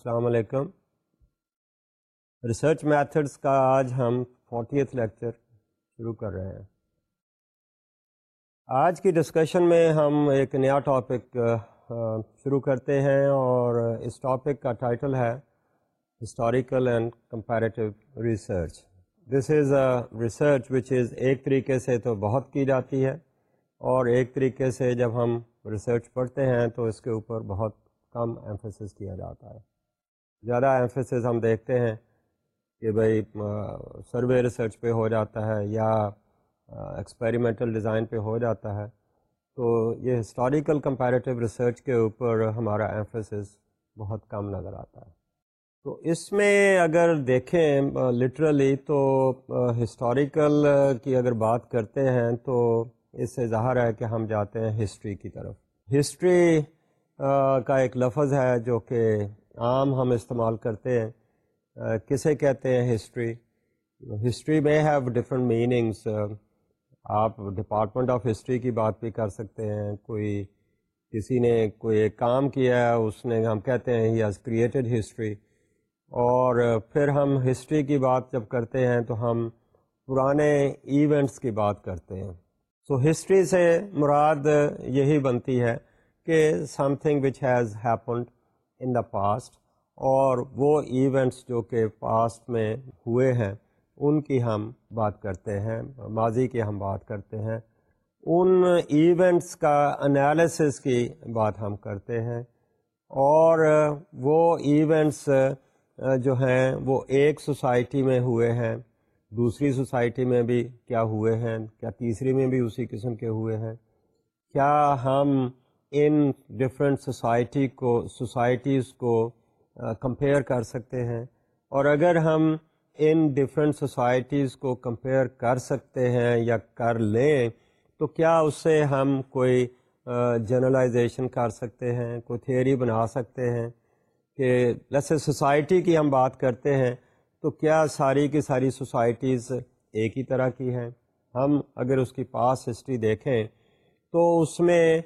السلام علیکم research methods کا آج ہم فورٹیتھ لیکچر شروع کر رہے ہیں آج کی ڈسکشن میں ہم ایک نیا ٹاپک شروع کرتے ہیں اور اس ٹاپک کا ٹائٹل ہے historical and comparative research this is a research which is ایک طریقے سے تو بہت کی جاتی ہے اور ایک طریقے سے جب ہم ریسرچ پڑھتے ہیں تو اس کے اوپر بہت کم ایمفسس کیا جاتا ہے زیادہ ایمفیسز ہم دیکھتے ہیں کہ بھائی سروے ریسرچ پہ ہو جاتا ہے یا ایکسپیریمنٹل ڈیزائن پہ ہو جاتا ہے تو یہ ہسٹوریکل کمپیریٹیو ریسرچ کے اوپر ہمارا ایفسس بہت کم نظر آتا ہے تو اس میں اگر دیکھیں لٹرلی تو ہسٹوریکل کی اگر بات کرتے ہیں تو اس سے ظاہر ہے کہ ہم جاتے ہیں ہسٹری کی طرف ہسٹری کا ایک لفظ ہے جو کہ عام ہم استعمال کرتے ہیں کسے کہتے ہیں ہسٹری ہسٹری میں ہیو ڈفرینٹ میننگس آپ ڈپارٹمنٹ آف ہسٹری کی بات بھی کر سکتے ہیں کوئی کسی نے کوئی ایک کام کیا ہے اس نے ہم کہتے ہیں ہی ہیز کریٹڈ ہسٹری اور پھر ہم ہسٹری کی بات جب کرتے ہیں تو ہم پرانے ایونٹس کی بات کرتے ہیں سو so, ہسٹری سے مراد یہی بنتی ہے کہ something which has happened in the past اور وہ ایونٹس جو کہ پاسٹ میں ہوئے ہیں ان کی ہم بات کرتے ہیں ماضی کی ہم بات کرتے ہیں ان ایونٹس کا انالسس کی بات ہم کرتے ہیں اور وہ ایونٹس جو ہیں وہ ایک سوسائٹی میں ہوئے ہیں دوسری سوسائٹی میں بھی کیا ہوئے ہیں کیا تیسری میں بھی اسی قسم کے ہوئے ہیں کیا ہم ان ڈفرینٹ سوسائٹی کو سوسائٹیز کو کمپیئر کر سکتے ہیں اور اگر ہم ان ڈفرینٹ سوسائٹیز کو کمپیئر کر سکتے ہیں یا کر لیں تو کیا اس سے ہم کوئی جرنلائزیشن کر سکتے ہیں کوئی تھیوری بنا سکتے ہیں کہ جیسے سوسائٹی کی ہم بات کرتے ہیں تو کیا ساری کی ساری سوسائٹیز ایک ہی طرح کی ہیں ہم اگر اس کی پاس ہسٹری دیکھیں تو اس میں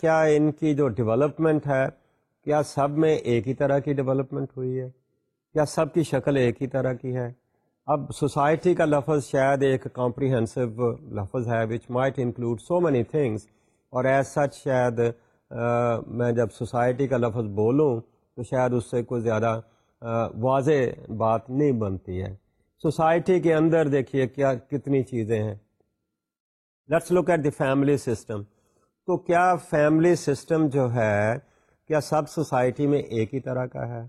کیا ان کی جو ڈیولپمنٹ ہے کیا سب میں ایک ہی طرح کی ڈیولپمنٹ ہوئی ہے کیا سب کی شکل ایک ہی طرح کی ہے اب سوسائٹی کا لفظ شاید ایک کمپریہنسو لفظ ہے which might include so many things اور ایز سچ شاید میں جب سوسائٹی کا لفظ بولوں تو شاید اس سے کوئی زیادہ واضح بات نہیں بنتی ہے سوسائٹی کے اندر دیکھیے کیا کتنی چیزیں ہیں let's look at the family system تو کیا فیملی سسٹم جو ہے کیا سب سوسائٹی میں ایک ہی طرح کا ہے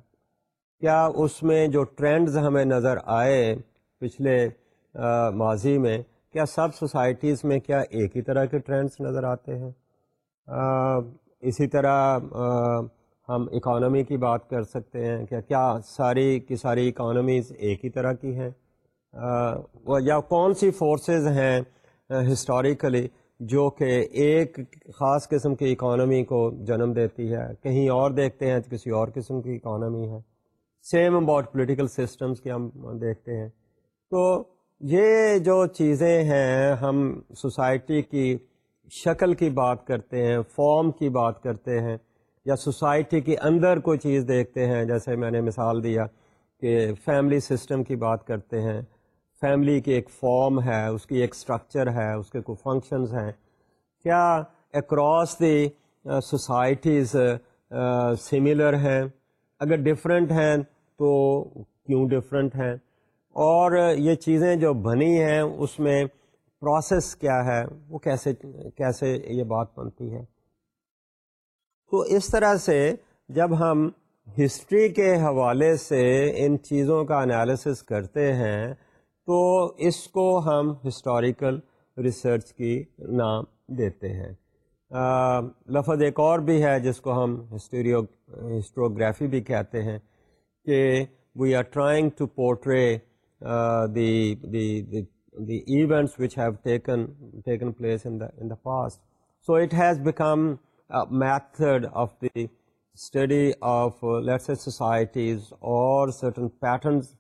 کیا اس میں جو ٹرینڈز ہمیں نظر آئے پچھلے ماضی میں کیا سب سوسائٹیز میں کیا ایک ہی طرح کے ٹرینڈز نظر آتے ہیں آ, اسی طرح آ, ہم اکانومی کی بات کر سکتے ہیں کیا کیا ساری کی ساری اکانومیز ایک ہی طرح کی ہیں یا کون سی فورسز ہیں ہسٹوریکلی جو کہ ایک خاص قسم کی اکانومی کو جنم دیتی ہے کہیں اور دیکھتے ہیں تو کسی اور قسم کی اکانومی ہے سیم اباؤٹ پولیٹیکل سسٹمس کی ہم دیکھتے ہیں تو یہ جو چیزیں ہیں ہم سوسائٹی کی شکل کی بات کرتے ہیں فارم کی بات کرتے ہیں یا سوسائٹی کے اندر کوئی چیز دیکھتے ہیں جیسے میں نے مثال دیا کہ فیملی سسٹم کی بات کرتے ہیں فیملی کی ایک فارم ہے اس کی ایک اسٹرکچر ہے اس کے کوئی فنکشنز ہیں کیا اکراس دی سوسائٹیز سملر ہیں اگر ڈفرینٹ ہیں تو کیوں ڈفرینٹ ہیں اور یہ چیزیں جو بنی ہیں اس میں پروسیس کیا ہے وہ کیسے کیسے یہ بات بنتی ہے تو اس طرح سے جب ہم ہسٹری کے حوالے سے ان چیزوں کا انالیسس کرتے ہیں تو اس کو ہم ہسٹوریکل ریسرچ کی نام دیتے ہیں آ, لفظ ایک اور بھی ہے جس کو ہم ہسٹوریو ہسٹوگرافی بھی کہتے ہیں کہ we are trying to portray the events which have taken taken place in the in the past so it has become method of the study of let's societies اور certain patterns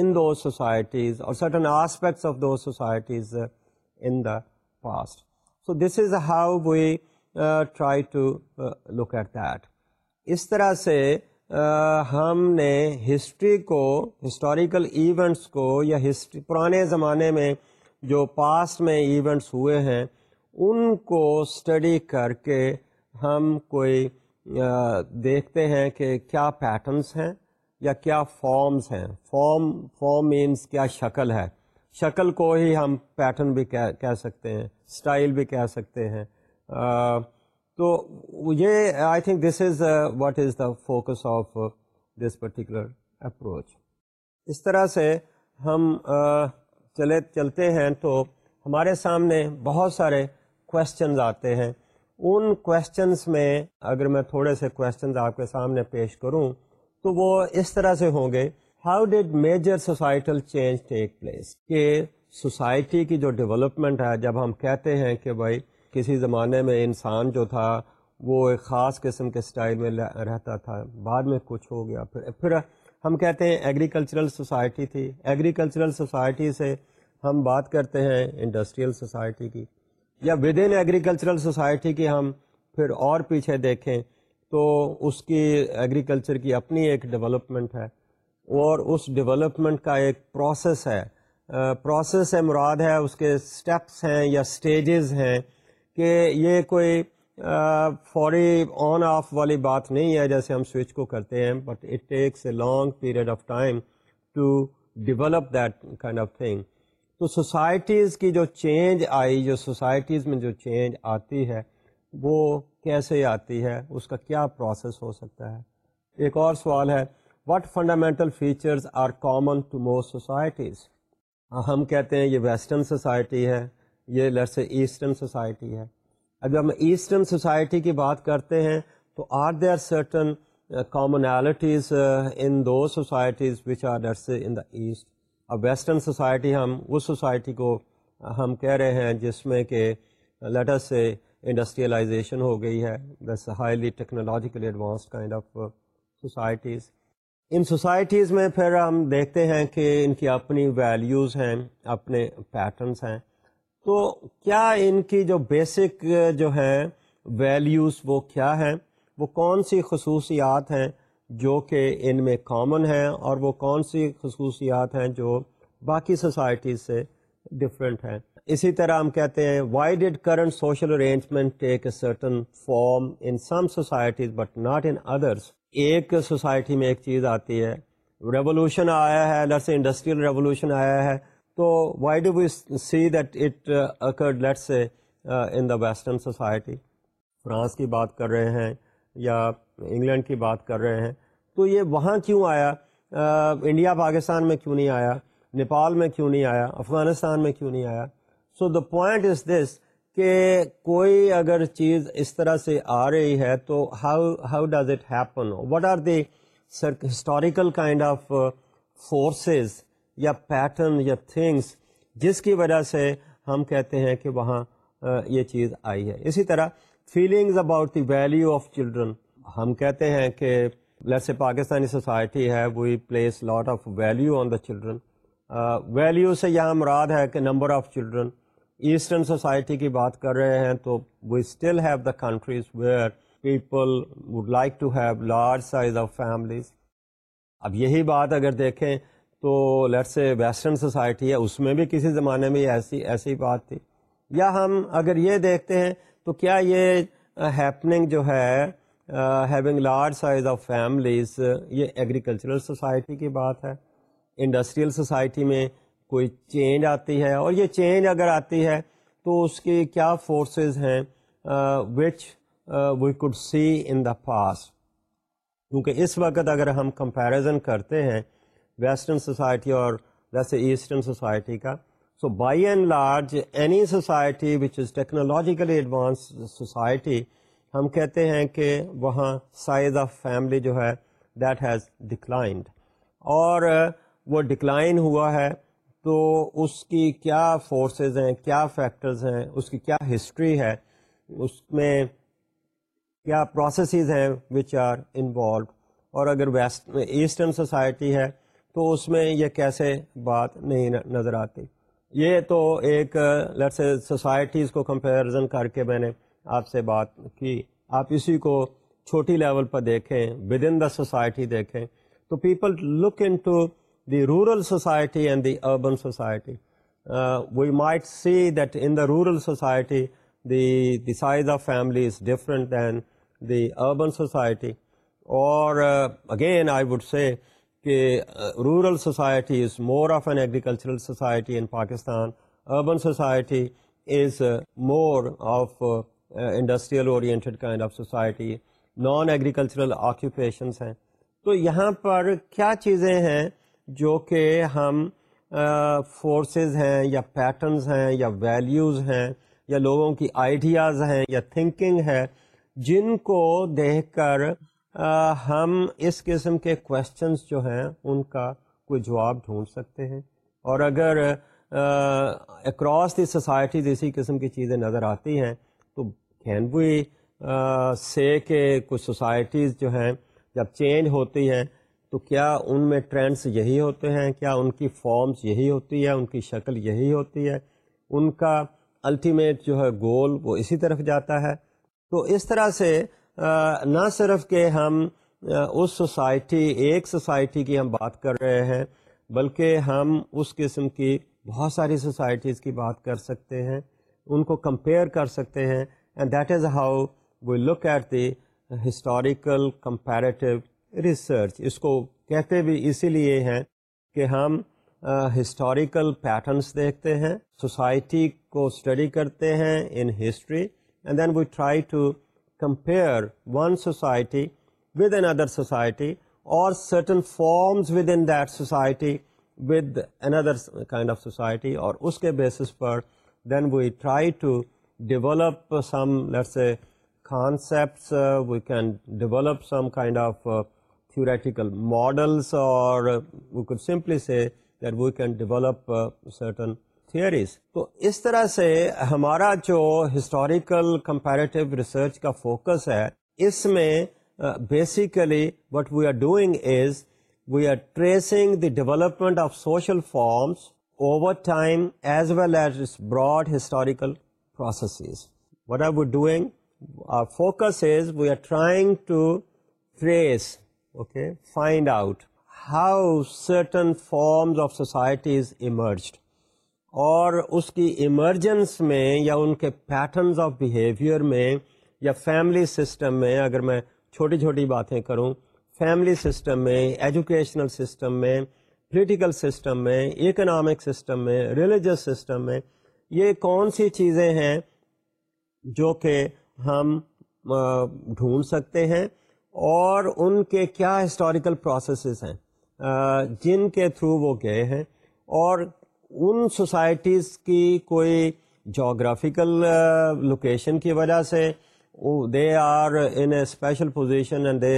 in certain societies اور those aspects of uh, in societies in the past so this is how we try to look at that اس طرح سے uh, ہم نے history کو historical events کو یا history پرانے زمانے میں جو پاسٹ میں ایونٹس ہوئے ہیں ان کو اسٹڈی کر کے ہم کوئی uh, دیکھتے ہیں کہ کیا پیٹرنس ہیں یا کیا فارمز ہیں فارم فارم مینس کیا شکل ہے شکل کو ہی ہم پیٹرن بھی کہہ سکتے ہیں اسٹائل بھی کہہ سکتے ہیں تو یہ I think this is what is the focus of this particular approach اس طرح سے ہم چلے چلتے ہیں تو ہمارے سامنے بہت سارے کویشچنز آتے ہیں ان کوشچنس میں اگر میں تھوڑے سے کویشچنز آپ کے سامنے پیش کروں تو وہ اس طرح سے ہوں گے how did major societal change take place کہ سوسائٹی کی جو ڈیولپمنٹ ہے جب ہم کہتے ہیں کہ بھائی کسی زمانے میں انسان جو تھا وہ ایک خاص قسم کے سٹائل میں رہتا تھا بعد میں کچھ ہو گیا پھر پھر ہم کہتے ہیں ایگریکلچرل سوسائٹی تھی ایگریکلچرل سوسائٹی سے ہم بات کرتے ہیں انڈسٹریل سوسائٹی کی یا ود ان ایگریکلچرل سوسائٹی کی ہم پھر اور پیچھے دیکھیں تو اس کی ایگریکلچر کی اپنی ایک ڈیولپمنٹ ہے اور اس ڈیولپمنٹ کا ایک پروسیس ہے پروسیس ہے مراد ہے اس کے سٹیپس ہیں یا سٹیجز ہیں کہ یہ کوئی فوری آن آف والی بات نہیں ہے جیسے ہم سوئچ کو کرتے ہیں but it takes a long period of time to develop that kind of thing تو سوسائٹیز کی جو چینج آئی جو سوسائٹیز میں جو چینج آتی ہے وہ کیسے آتی ہے اس کا کیا پروسیس ہو سکتا ہے ایک اور سوال ہے what fundamental features are common to most societies ہم کہتے ہیں یہ ویسٹرن سوسائٹی ہے یہ لٹرس ایسٹرن سوسائٹی ہے اگر ہم ایسٹرن سوسائٹی کی بات کرتے ہیں تو are there certain commonalities in do societies which are ours in the east اب ویسٹرن سوسائٹی ہم اس سوسائٹی کو ہم کہہ رہے ہیں جس میں کہ لیٹر سے انڈسٹریلائزیشن ہو گئی ہے this highly technologically advanced kind of societies in societies میں پھر ہم دیکھتے ہیں کہ ان کی اپنی ویلیوز ہیں اپنے پیٹرنس ہیں تو کیا ان کی جو بیسک uh, جو ہیں ویلیوز وہ کیا ہیں وہ کون سی خصوصیات ہیں جو کہ ان میں کامن ہیں اور وہ کون سی خصوصیات ہیں جو باقی سوسائٹیز سے ڈفرینٹ ہیں اسی طرح ہم کہتے ہیں why did current social arrangement take a certain form in some societies but not in others ایک سوسائٹی میں ایک چیز آتی ہے ریولیوشن آیا ہے لیٹس انڈسٹریل ریولیوشن آیا ہے تو why do we see that it occurred let's in the western society France کی بات کر رہے ہیں یا انگلینڈ کی بات کر رہے ہیں تو یہ وہاں کیوں آیا انڈیا پاکستان میں کیوں نہیں آیا نیپال میں کیوں نہیں آیا افغانستان میں کیوں نہیں آیا so the point is this کہ کوئی اگر چیز اس طرح سے آ رہی ہے تو how how does it happen what are the historical kind of forces یا پیٹرن یا تھنگس جس کی وجہ سے ہم کہتے ہیں کہ وہاں uh, یہ چیز آئی ہے اسی طرح feelings about the value of children ہم کہتے ہیں کہ ویسے پاکستانی سوسائٹی ہے we place lot of value on the children value سے یہاں مراد ہے کہ number of children eastern society کی بات کر رہے ہیں تو we still have the countries where people would like to have large size of families اب یہی بات اگر دیکھیں تو لیٹ سے ویسٹرن سوسائٹی ہے اس میں بھی کسی زمانے میں ایسی ایسی بات تھی یا ہم اگر یہ دیکھتے ہیں تو کیا یہ ہیپننگ جو ہے having large size of families یہ ایگریکلچرل سوسائٹی کی بات ہے انڈسٹریل سوسائٹی میں کوئی چینج آتی ہے اور یہ چینج اگر آتی ہے تو اس کی کیا فورسز ہیں which we could see in the past کیونکہ اس وقت اگر ہم کمپیریزن کرتے ہیں ویسٹرن سوسائٹی اور ویسے ایسٹرن سوسائٹی کا so by and large any society which is technologically advanced society ہم کہتے ہیں کہ وہاں سائز آف فیملی جو ہے دیٹ ہیز ڈکلائنڈ اور وہ ڈکلائن ہوا ہے تو اس کی کیا فورسز ہیں کیا فیکٹرز ہیں اس کی کیا ہسٹری ہے اس میں کیا پروسیسز ہیں وچ آر انوالوڈ اور اگر ویسٹ ایسٹرن سوسائٹی ہے تو اس میں یہ کیسے بات نہیں نظر آتی یہ تو ایک لٹ سے سوسائٹیز کو کمپیریزن کر کے میں نے آپ سے بات کی آپ اسی کو چھوٹی لیول پر دیکھیں ود ان دا سوسائٹی دیکھیں تو people look into the rural society and the urban society we might see that in the rural society the the size of family is different than the urban society اور again I would say کہ rural society is more of an agricultural society in Pakistan urban society is more of industrial oriented kind of society non agricultural occupations ہیں تو یہاں پر کیا چیزیں ہیں جو کہ ہم فورسز ہیں یا پیٹرنز ہیں یا ویلیوز ہیں یا لوگوں کی آئیڈیاز ہیں یا تھنکنگ ہے جن کو دیکھ کر ہم اس قسم کے کویشچنس جو ہیں ان کا کوئی جواب ڈھونڈ سکتے ہیں اور اگر اکراس دی سوسائٹیز اسی قسم کی چیزیں نظر آتی ہیں تو کین بھی سے کہ کچھ سوسائٹیز جو ہیں جب چینج ہوتی ہیں تو کیا ان میں ٹرینڈس یہی ہوتے ہیں کیا ان کی فارمز یہی ہوتی ہے ان کی شکل یہی ہوتی ہے ان کا الٹیمیٹ جو ہے گول وہ اسی طرف جاتا ہے تو اس طرح سے نہ صرف کہ ہم اس سوسائٹی ایک سوسائٹی کی ہم بات کر رہے ہیں بلکہ ہم اس قسم کی بہت ساری سوسائٹیز کی بات کر سکتے ہیں ان کو کمپیئر کر سکتے ہیں and that is how we look at the historical comparative research اس کو کہتے بھی اسی لیے ہیں کہ ہم ہسٹوریکل پیٹرنس دیکھتے ہیں سوسائٹی کو اسٹڈی کرتے ہیں in history and then we try to compare one society with another society اور certain forms within that society with other kind of society اور اس کے basis per then we try to develop some let's a concepts we can develop some kind of theoretical models اور وہ کچھ simply سے develop certain theories تو اس طرح سے ہمارا جو ہسٹوریکل کمپیرٹیو ریسرچ کا فوکس ہے اس میں basically what we are doing is we are tracing the development of social forms over time as well as broad historical processes what are we doing focus is we are trying to trace okay find out how certain forms of societies emerged اور اس کی emergence میں یا ان کے patterns of behaviour میں یا family system میں اگر میں چھوٹی چھوٹی باتیں کروں فیملی سسٹم میں ایجوکیشنل سسٹم میں پولیٹیکل سسٹم میں اکنامک سسٹم میں ریلیجس سسٹم میں یہ کون سی چیزیں ہیں جو کہ ہم ڈھونڈ سکتے ہیں اور ان کے کیا ہسٹوریکل پروسیسز ہیں جن کے تھرو وہ گئے ہیں اور ان سوسائٹیز کی کوئی جغرافیکل لوکیشن کی وجہ سے they are in a special position and they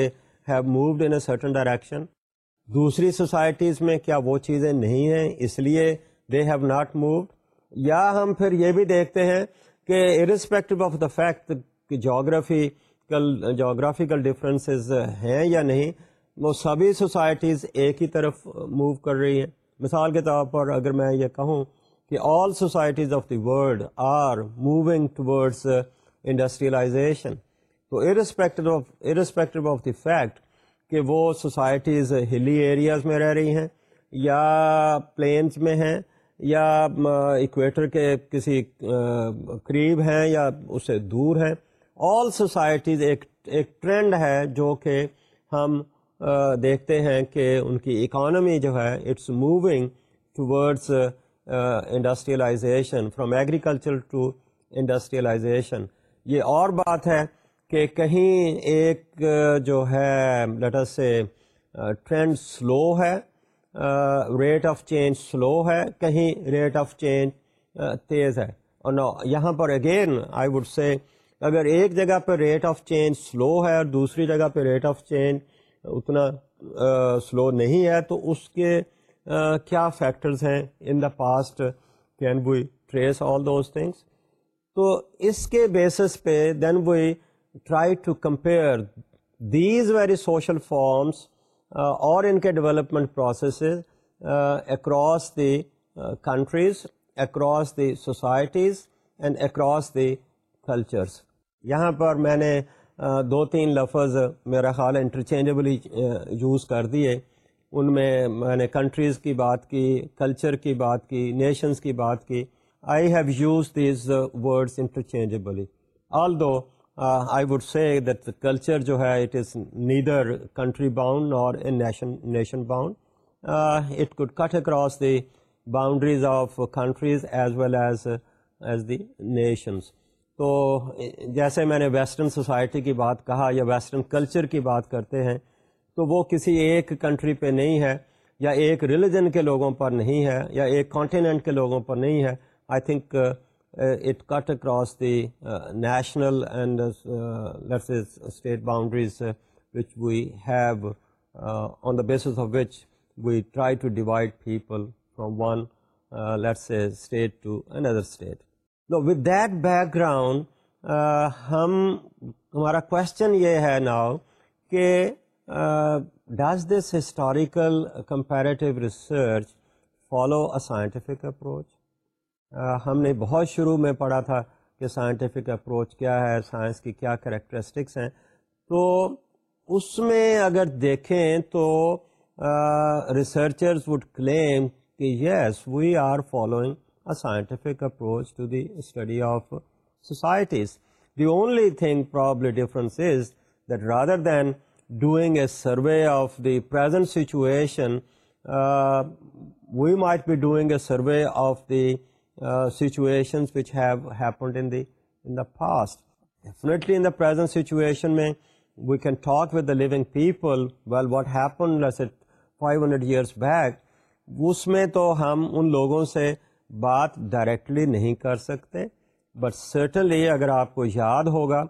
have moved in a certain direction دوسری سوسائٹیز میں کیا وہ چیزیں نہیں ہیں اس لیے دے ہیو ناٹ مووڈ یا ہم پھر یہ بھی دیکھتے ہیں کہ ارسپیکٹو آف دا فیکٹ کہ جغرافی جغرافیکل ڈفرینسز ہیں یا نہیں وہ سبھی سوسائٹیز ایک ہی طرف موو کر رہی ہیں مثال کے طور پر اگر میں یہ کہوں کہ all societies of the world are moving towards industrialization تو irrespective of irrespective of the fact کہ وہ سوسائٹیز ہلی ایریاز میں رہ رہی ہیں یا پلینز میں ہیں یا ایکویٹر uh, کے کسی قریب uh, ہیں یا اس سے دور ہیں آل سوسائٹیز ایک ایک ٹرینڈ ہے جو کہ ہم دیکھتے ہیں کہ ان کی اکانومی جو ہے it's moving towards industrialization from agriculture to industrialization یہ اور بات ہے کہ کہیں ایک جو ہے لیٹر سے ٹرینڈ سلو ہے ریٹ آف چینج سلو ہے کہیں ریٹ آف چینج تیز ہے اور یہاں پر اگین آئی وڈ سے اگر ایک جگہ پہ ریٹ آف چینج سلو ہے اور دوسری جگہ پہ ریٹ آف چینج اتنا سلو نہیں ہے تو اس کے کیا فیکٹرز ہیں in the past can we trace all those things تو اس کے بیسس پہ then we try to compare these very social forms اور ان کے development processes across the countries across the societies and across the cultures یہاں پر میں نے دو تین لفظ میرا خیال انٹرچینجبلی یوز کر دیے ان میں میں نے کنٹریز کی بات کی کلچر کی بات کی نیشنز کی بات کی I have use these words interchangeably although I would say that culture جو ہے it is neither country bound اور nation nation bound it could cut across the boundaries of countries as well as as the nations تو جیسے میں نے western society کی بات کہا یا ویسٹرن کلچر کی بات کرتے ہیں تو وہ کسی ایک کنٹری پہ نہیں ہے یا ایک ریلیجن کے لوگوں پر نہیں ہے یا ایک کانٹیننٹ کے لوگوں پر نہیں ہے I think it cut across the national and state boundaries which we have on the basis of which we try to divide people from one let's a state to another state though with that back ground ہم ہمارا question یہ ہے now کہ does this historical comparative research follow a scientific approach ہم نے بہت شروع میں پڑھا تھا کہ سائنٹیفک اپروچ کیا ہے سائنس کی کیا کریکٹرسٹکس ہیں تو اس میں اگر دیکھیں تو ریسرچرز وڈ کلیم کہ yes we are following a scientific approach to the study of societies they only think rather than doing a survey of the present situation we might be doing a survey of the situation situation میں we can talk with the living people well what happen five hundred years back اس میں تو ہم ان لوگوں سے بات directly نہیں کر سکتے بٹ سرٹنلی اگر آپ کو یاد ہوگا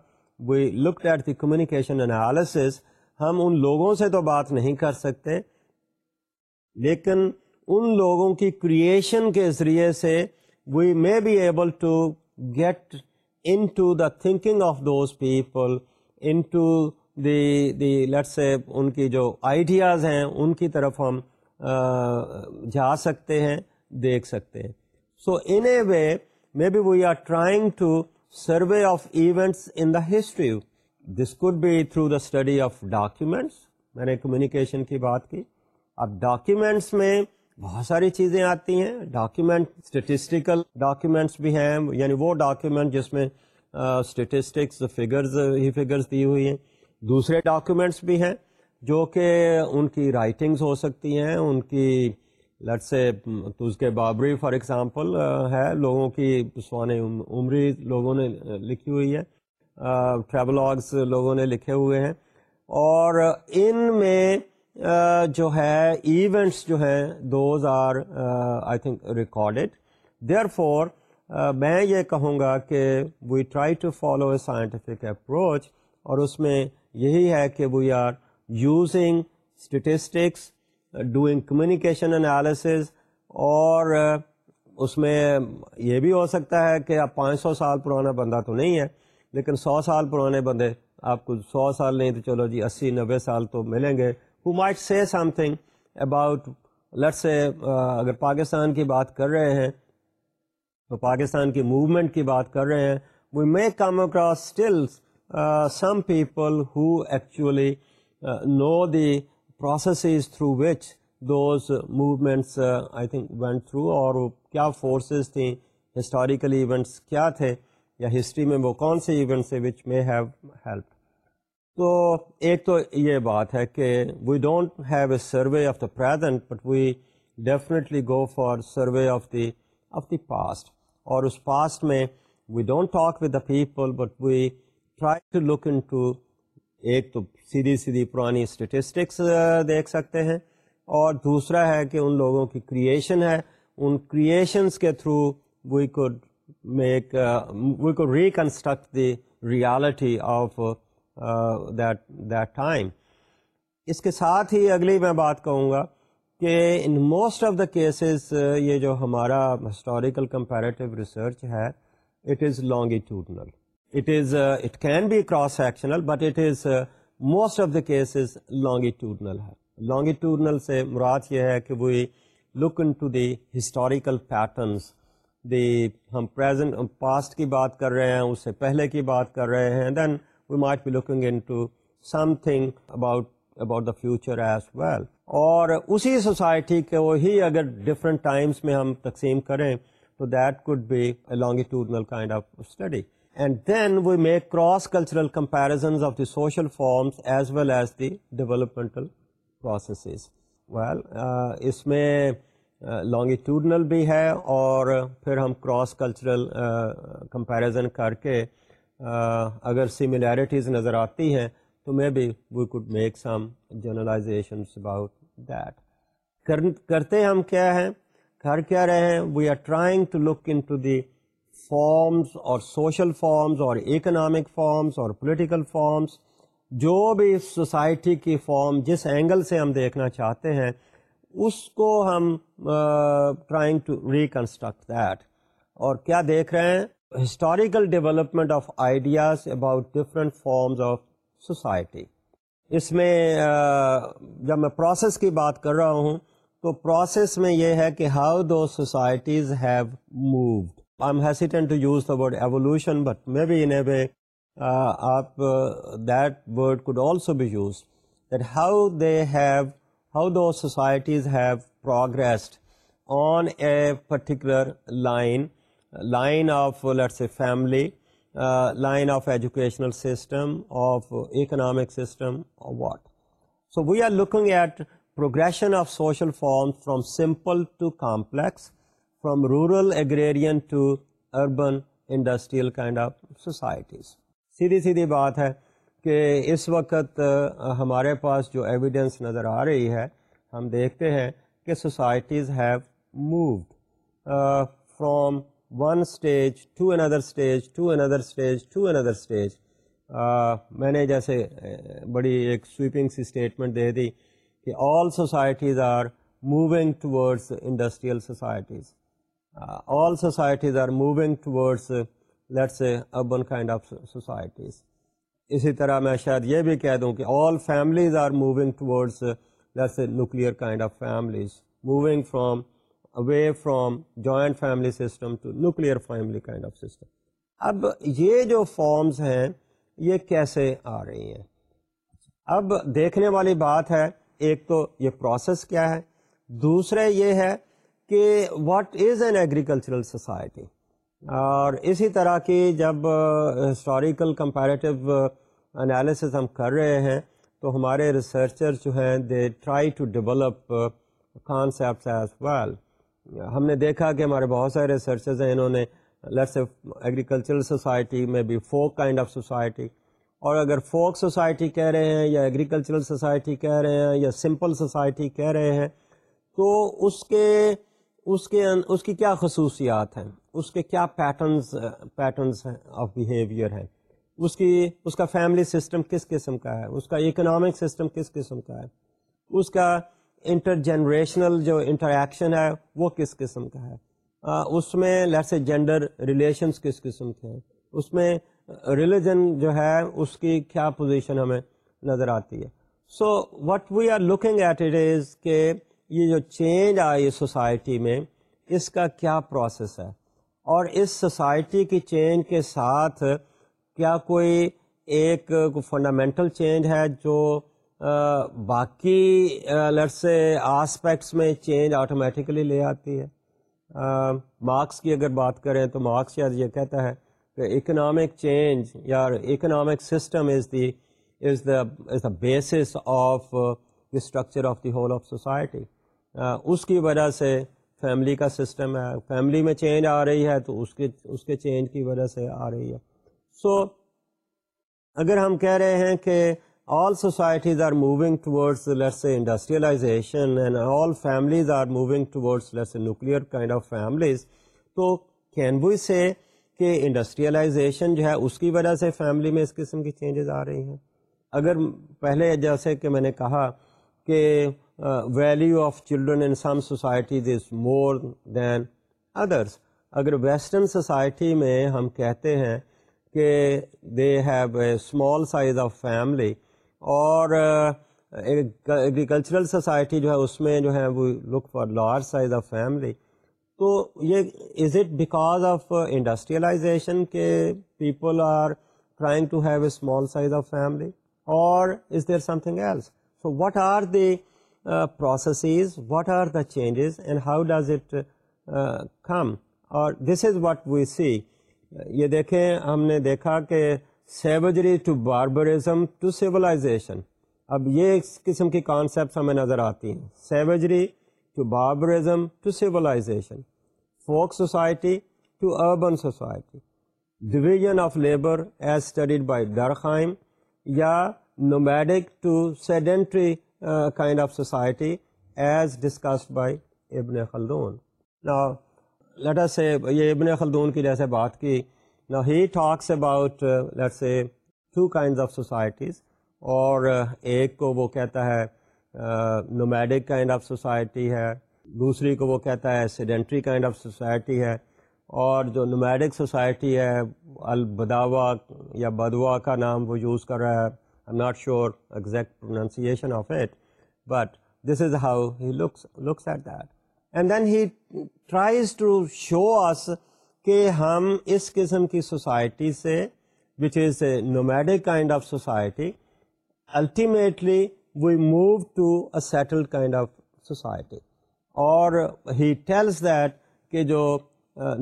we look at the communication analysis ہم ان لوگوں سے تو بات نہیں کر سکتے لیکن ان لوگوں کی کریشن کے ذریعے سے we may be able to get into the thinking of those people into the سے ان کی جو آئیڈیاز ہیں ان کی طرف ہم جا سکتے ہیں دیکھ سکتے ہیں so in a way may be we are trying to survey of events in the history this could be through the study of documents میں نے کمیونیکیشن کی بات کی اب ڈاکیومینٹس میں بہت ساری چیزیں آتی ہیں ڈاکیومینٹ اسٹیٹسٹیکل ڈاکیومینٹس بھی ہیں یعنی وہ ڈاکیومینٹ جس میں اسٹیٹسٹکس فگرز ہی فگرس دی ہوئی ہیں دوسرے ڈاکیومینٹس بھی ہیں جو کہ ان کی رائٹنگز ہو سکتی ہیں ان کی لٹ سے تو اس کے بابری فار ایگزامپل ہے لوگوں کی سوان عمری لوگوں نے لکھی ہوئی ہے ٹریولاگس لوگوں نے لکھے ہوئے ہیں اور ان میں جو ہے ایونٹس جو ہیں those are I think recorded therefore میں یہ کہوں گا کہ we try to follow a scientific approach اور اس میں یہی ہے کہ we are using statistics doing communication analysis اور اس میں یہ بھی ہو سکتا ہے کہ آپ پانچ سو سال پرانا بندہ تو نہیں ہے لیکن سو سال پرانے بندے آپ کو سو سال نہیں تو چلو جی اسی نوے سال تو ملیں گے who might say something about lit سے اگر پاکستان کی بات کر رہے ہیں تو پاکستان کی موومنٹ کی بات کر رہے ہیں we make come across still some people who actually know the processes through which those movements I think went through اور کیا فورسز تھیں ہسٹوریکل ایونٹس کیا تھے یا ہسٹری میں وہ کون سے ایونٹس ہیں وچ مے ہیو ہیلپ تو ایک تو یہ بات ہے کہ we don't have a survey of the present but we definitely go for survey of the of the past اور اس پاسٹ میں we don't talk with the people but we try to look into ایک تو سیدھی سیدھی پرانی statistics دیکھ سکتے ہیں اور دوسرا ہے کہ ان لوگوں کی کریشن ہے ان کریشنس کے through we could make we could reconstruct the reality of that that time اس کے ساتھ ہی اگلی میں بات کہوں گا کہ in most of the cases یہ جو ہمارا ہسٹوریکل کمپیریٹو ریسرچ ہے it is longitudinal it is it can be cross sectional but it is most of the cases longitudinal ہے لانگی سے مراد یہ ہے کہ وہ look into the historical patterns the ہم پاسٹ کی بات کر رہے ہیں اس سے پہلے کی بات کر رہے ہیں then we must be looking into something about about the future as well اور اسی سوسائٹی کو ہی اگر ڈفرینٹ ٹائمس میں ہم تقسیم کریں تو that could be longitudinal kind of study and then we make cross cultural comparisons of the social forms as well as the developmental processes well اس میں لانگیٹیوڈنل بھی ہے اور پھر ہم کراس کلچرل کمپیرزن کر کے اگر سملیرٹیز نظر آتی ہیں تو maybe we could make some generalizations about that کرتے ہم کیا ہیں کر کیا رہے ہیں we are trying to look into the forms اور سوشل فارمز اور اکنامک فارمز اور پولیٹیکل فارمز جو بھی سوسائٹی کی فارم جس اینگل سے ہم دیکھنا چاہتے ہیں اس کو ہم ٹرائنگ ٹو ریکنسٹرکٹ دیٹ اور کیا دیکھ رہے ہیں historical development of ideas about different forms of society اس میں جب میں پروسیس کی بات کر رہا ہوں تو پروسیس میں یہ ہے کہ how do societies have moved I'm hesitant to use the word evolution, but maybe in a way uh, uh, that word could also be used, that how those societies have progressed on a particular line of, uh, let's say, family, line of educational system, of economic system, or what. So we are looking at progression of social forms from simple to complex, from rural agrarian to urban industrial kind of societies سیدھی سیدھی بات ہے کہ اس وقت ہمارے پاس جو evidence نظر آ رہی ہے ہم دیکھتے ہیں کہ societies have moved from one stage to another stage to another stage to another stage میں نے جیسے بڑی ایک سویپنگ سی اسٹیٹمنٹ دے دی کہ all societies are moving towards industrial societies all societies are moving towards let's a urban kind of societies اسی طرح میں شاید یہ بھی کہہ دوں کہ all families are moving towards let's say nuclear kind of families moving from away from joint family system to nuclear family kind of system اب یہ جو فارمز ہیں یہ کیسے آ رہی ہیں اب دیکھنے والی بات ہے ایک تو یہ پروسیس کیا ہے دوسرے یہ ہے کہ what is an agricultural society اور اسی طرح کی جب ہسٹوریکل کمپیریٹیو انالیسز ہم کر رہے ہیں تو ہمارے ریسرچر جو ہیں they try to develop concepts as well ہم نے دیکھا کہ ہمارے بہت سارے ریسرچرز ہیں انہوں نے لیٹس ایگریکلچرل سوسائٹی میں be folk kind of society اور اگر فوک سوسائٹی کہہ رہے ہیں یا ایگریکلچرل سوسائٹی کہہ رہے ہیں یا سمپل سوسائٹی کہہ رہے ہیں تو اس کے اس کے ان کی کیا خصوصیات ہیں اس کے کیا پیٹرنز پیٹرنز ہیں آف بیہیویئر ہیں اس کی اس کا فیملی سسٹم کس قسم کا ہے اس کا اکنامک سسٹم کس قسم کا ہے اس کا انٹر جنریشنل جو انٹریکشن ہے وہ کس قسم کا ہے اس میں لہر سے جینڈر ریلیشنس کس قسم کے ہیں اس میں ریلیجن جو ہے اس کی کیا پوزیشن ہمیں نظر آتی ہے so what we are looking at it is کہ یہ جو چینج آئی سوسائٹی میں اس کا کیا پروسیس ہے اور اس سوسائٹی کی چینج کے ساتھ کیا کوئی ایک فنڈامنٹل چینج ہے جو باقی لرسے آسپیکٹس میں چینج آٹومیٹیکلی لے آتی ہے مارکس کی اگر بات کریں تو مارکس شاید یہ کہتا ہے کہ اکنامک چینج یا economic system is the is the is the basis of the structure of the whole of society اس کی وجہ سے فیملی کا سسٹم ہے فیملی میں چینج آ رہی ہے تو اس کے اس کے چینج کی وجہ سے آ رہی ہے سو so, اگر ہم کہہ رہے ہیں کہ all societies are moving towards let's industrialization and all families are moving towards let's nuclear kind of families تو کین وی سے کہ انڈسٹریلائزیشن جو ہے اس کی وجہ سے فیملی میں اس قسم کی چینجز آ رہی ہیں اگر پہلے جیسے کہ میں نے کہا کہ value of children in some societies is more than others اگر ویسٹرن سوسائٹی میں ہم کہتے ہیں کہ they have a small size of family اور ایگریکلچرل سوسائٹی جو ہے اس میں جو ہے وہ look for large size of family تو یہ is it because of industrialization کے people are trying to have a small size of family اور is there something else so what are the processes what are the changes and how does it come اور this is what we see یہ دیکھیں ہم نے دیکھا کہ savagery to barbarism to civilization اب یہ ایک قسم کی کانسیپٹس ہمیں نظر آتی ہیں savagery to barbarism to civilization folk society to urban society division of labour as studied by Durkheim یا nomadic to sedentary kind of society as discussed by Ibn Khaldun نا لٹرس یہ ابن خلدون کی جیسے بات کی نا ہی ٹاکس اباؤٹ لڑسے ٹو کائنڈز آف سوسائٹیز اور uh, ایک کو وہ کہتا ہے نومیڈک کائنڈ آف سوسائٹی ہے دوسری کو وہ کہتا ہے سیڈنٹری کائنڈ آف سوسائٹی ہے اور جو نومیڈک سوسائٹی ہے البداوا یا بدوا کا نام وہ یوز کر رہا ہے am not sure exact pronunciation of it but this is how he looks looks at that and then he tries to show us کہ ہم اس قسم کی سوسائٹی سے which is a nomadic kind of society ultimately we move to a settle kind of society اور he tells that کہ جو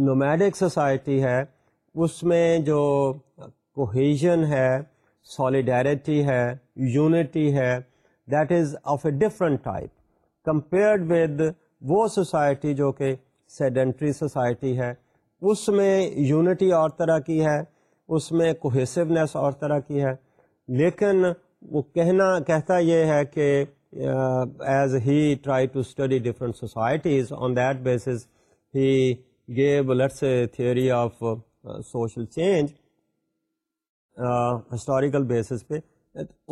nomadic society ہے اس میں جو کوہیژن ہے سالیڈیرٹی ہے یونٹی ہے that is of a different type compared with وہ سوسائٹی جو کہ سیڈنٹری سوسائٹی ہے اس میں یونٹی اور طرح کی ہے اس میں کوہیسونیس اور طرح کی ہے لیکن وہ کہنا کہتا یہ ہے کہ as he try to study different societies on that bases ہی یہ بلیٹس theory of social change historical basis پہ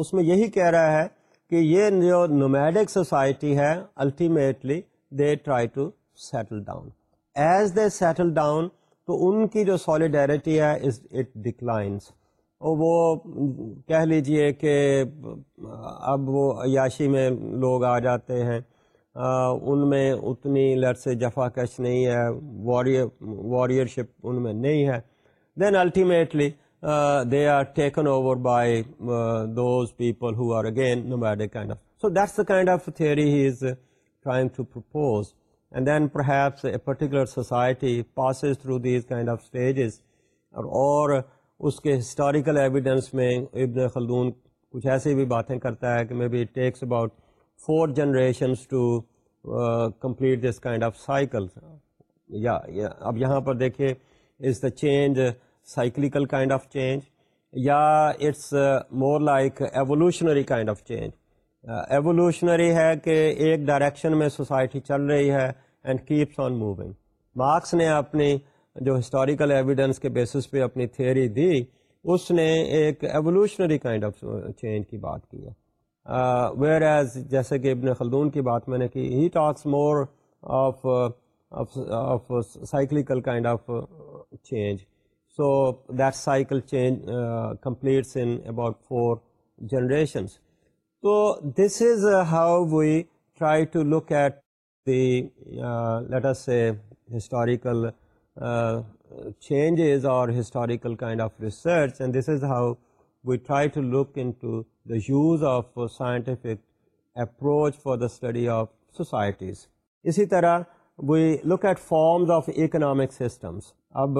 اس میں یہی کہہ رہا ہے کہ یہ جو نومیڈک سوسائٹی ہے ultimately they try to settle down as they settle down تو ان کی جو سالیڈیرٹی ہے از اٹ اور وہ کہہ لیجئے کہ اب وہ عیاشی میں لوگ آ جاتے ہیں ان میں اتنی لر سے جفا کش نہیں ہے واریئر واریر شپ ان میں نہیں ہے then ultimately they are taken over by those people who are again of so that's kind of theory is trying to propose and then perhaps a particular society passes through these kind of stages اور اس کے historical evidence میں Ibn Khaldun کچھ ایسی بھی باتیں کرتا ہے کہ maybe it takes about four generations to complete this kind of cycle یا اب یہاں پر دیکھیے is the change cyclical kind of change یا it's more like evolutionary kind of change evolutionary ہے کہ ایک ڈائریکشن میں سوسائٹی چل رہی ہے and keeps on moving Marx نے اپنی جو ہسٹوریکل ایویڈنس کے بیسس پہ اپنی تھیوری دی اس نے ایک ایولیوشنری کائنڈ آف چینج کی بات کی ہے ویئر uh, ایز جیسے کہ ابن خلدون کی بات میں نے کی he talks more of of cyclical kind of change so that cycle change completes in about four generations تو this is how we try to look at that's historical changes اور historical kind of research and this is how we try to look into use of scientific approach for the study of societies اسی طرح we look at forms of economic systems اب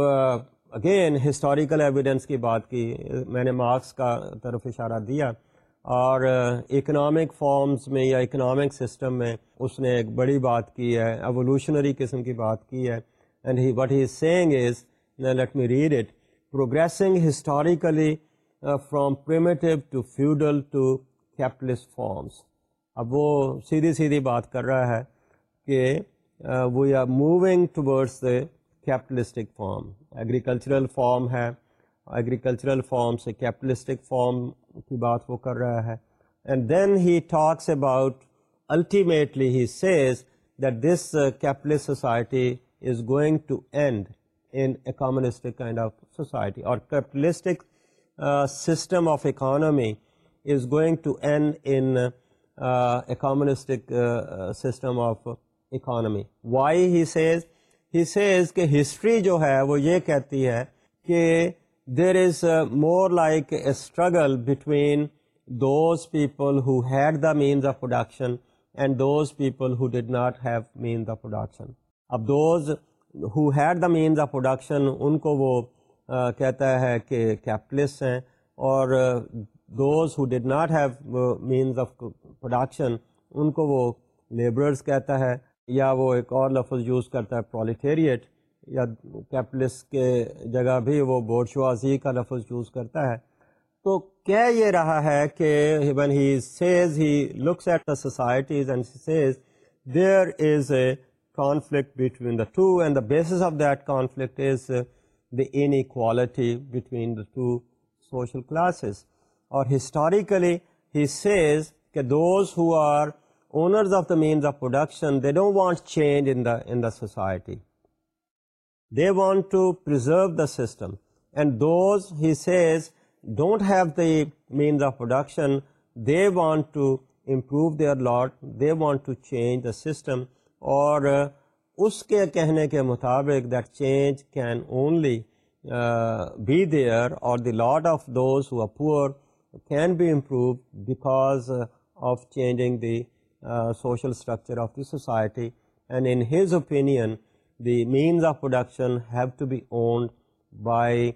again historical evidence کی بات کی میں نے Marx کا طرف اشارہ دیا اور اکنامک فارمز میں یا اکنامک سسٹم میں اس نے ایک بڑی بات کی ہے ایولیوشنری قسم کی بات کی ہے and he what he saying is let me read it progressing historically from primitive to feudal to capitalist forms اب وہ سیدھی سیدھی بات کر رہا ہے کہ we are moving towards capitalistic form agricultural form ہے ایگریکلچرل فارم سے کیپٹلسٹک فارم کی بات وہ کر رہا ہے and then he talks about ultimately he says that this capitalist society is going to end in communistic kind of society اور capitalistic system of economy is going to end in a communistic system of economy why he says حسز کہ history جو ہے وہ یہ کہتی ہے کہ there is more like a struggle between those people who had the means of production and those people who did not have means of production اب those who had the means of production ان کو وہ کہتا ہے کہ capitalist ہیں اور those who did not have means of production ان کو وہ لیبررز کہتا ہے یا وہ ایک اور لفظ یوز کرتا ہے پرولیٹیریٹ یا کیپلس کے جگہ بھی وہ بورشوازی کا لفظ یوز کرتا ہے تو کیا یہ رہا ہے کہ when he says he looks at the societies and says there is a conflict between the two and the basis of that conflict is the inequality between the two social classes اور historically he says کہ those who are owners of the means of production they don't want change in a society they want to preserve the system and those he says don't have the means of production they want to improve their lot they want to change the system اور اس کے کہنے کے مطابق that change can only be there اور that of those who poor can be improve because of changing the social structure of the society and in his opinion the means of production have to be owned by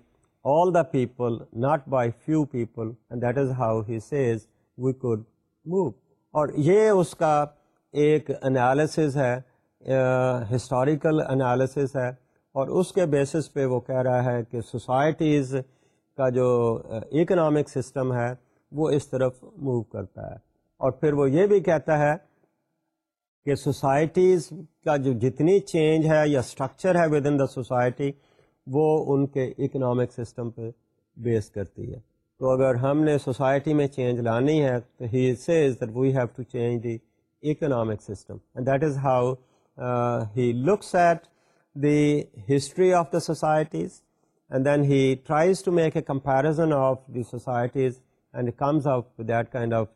all the people not by few people and that is how he says we could move اور یہ اس کا ایک analysis ہے historical uh, analysis ہے اور اس کے بیسس پہ وہ کہہ رہا ہے کہ سوسائٹیز کا جو اکنامک uh, سسٹم ہے وہ اس طرف موو کرتا ہے اور پھر وہ یہ بھی کہتا ہے کہ سوسائٹیز کا جو جتنی چینج ہے یا اسٹرکچر ہے ود ان دا سوسائٹی وہ ان کے اکنامک سسٹم پہ بیس کرتی ہے تو اگر ہم نے سوسائٹی میں چینج لانی ہے تو he says that we have to change the economic system and that is how he looks at the history of the societies and then he tries to make a comparison of the societies and comes of that kind of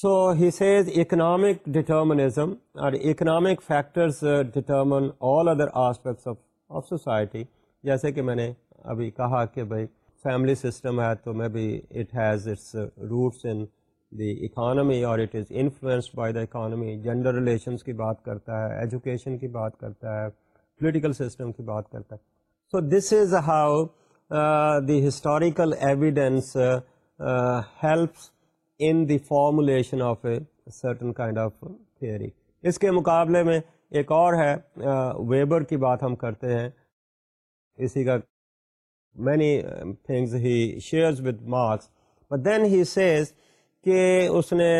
so as economic determinism اور economic factors other آسپیکٹسائٹی جیسے کہ میں نے ابھی کہا کہ بھائی فیملی سسٹم ہے تو میں بھی it has its roots in the economy اور it is influenced by the economy gender relations کی بات کرتا ہے ایجوکیشن کی بات کرتا ہے پولیٹیکل سسٹم کی بات کرتا ہے so this is how the historical evidence helps in the formulation of a certain kind of theory اس کے مقابلے میں ایک اور ہے ویبر کی بات ہم کرتے ہیں اسی کا many things he shares with Marx but then he says کہ اس نے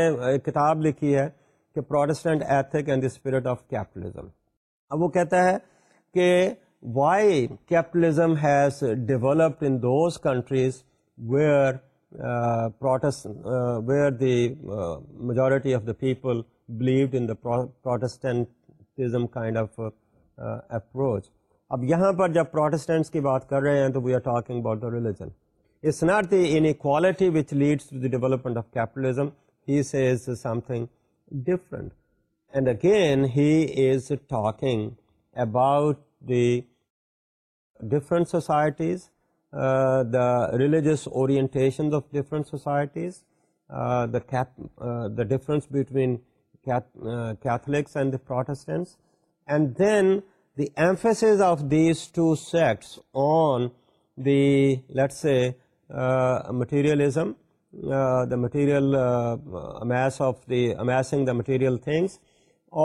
کتاب لکھی ہے کہ Protestant ethic and the spirit of capitalism اب وہ کہتا ہے کہ why capitalism has developed in those countries where پروٹس where the majority of the people believed in the Protestantism kind of approach اب یہاں پر جب پروٹسٹینٹس کی بات کر رہے ہیں تو we are talking about the religion it's not the quality which leads to the development of capitalism he says something different and again he is talking about the different societies the uh, religious uh, uh, اور societies the difference between Catholics and the Protestants and then the emphasis of these two sects on that's materialism the material the material things